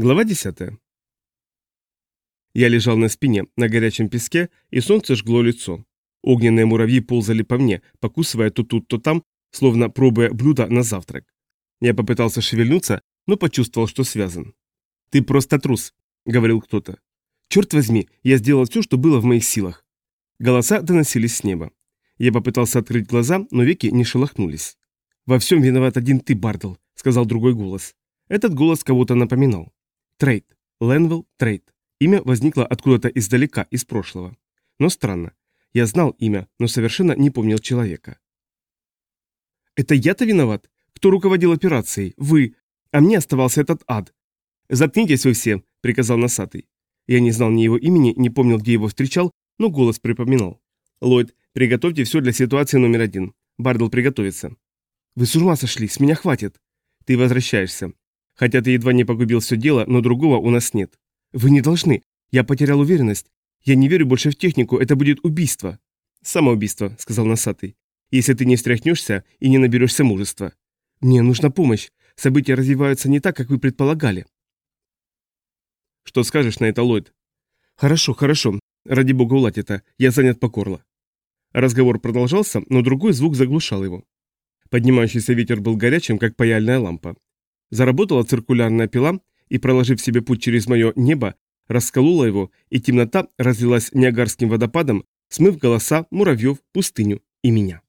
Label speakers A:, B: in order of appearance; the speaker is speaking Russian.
A: Глава 10. Я лежал на спине, на горячем песке, и солнце жгло лицо. Огненные муравьи ползали по мне, покусывая то тут, то там, словно пробуя блюдо на завтрак. Я попытался шевельнуться, но почувствовал, что связан. «Ты просто трус», — говорил кто-то. «Черт возьми, я сделал все, что было в моих силах». Голоса доносились с неба. Я попытался открыть глаза, но веки не шелохнулись. «Во всем виноват один ты, Бардл», — сказал другой голос. Этот голос кого-то напоминал. Трейд. Ленвелл Трейд. Имя возникло откуда-то издалека, из прошлого. Но странно. Я знал имя, но совершенно не помнил человека. «Это я-то виноват? Кто руководил операцией? Вы. А мне оставался этот ад. Заткнитесь вы все», — приказал Носатый. Я не знал ни его имени, не помнил, где его встречал, но голос припоминал. «Ллойд, приготовьте все для ситуации номер один. Бардл приготовится». «Вы с ума сошли, с меня хватит». «Ты возвращаешься. Хотя ты едва не погубил все дело, но другого у нас нет. Вы не должны. Я потерял уверенность. Я не верю больше в технику, это будет убийство. Самоубийство, сказал Носатый. Если ты не встряхнешься и не наберешься мужества. Мне нужна помощь. События развиваются не так, как вы предполагали. Что скажешь на это, Ллойд? Хорошо, хорошо. Ради бога уладь это. Я занят по горло. Разговор продолжался, но другой звук заглушал его. Поднимающийся ветер был горячим, как паяльная лампа. Заработала циркулярная пила и, проложив себе путь через мое небо, расколола его, и темнота разлилась Ниагарским водопадом, смыв голоса, муравьев, пустыню и меня.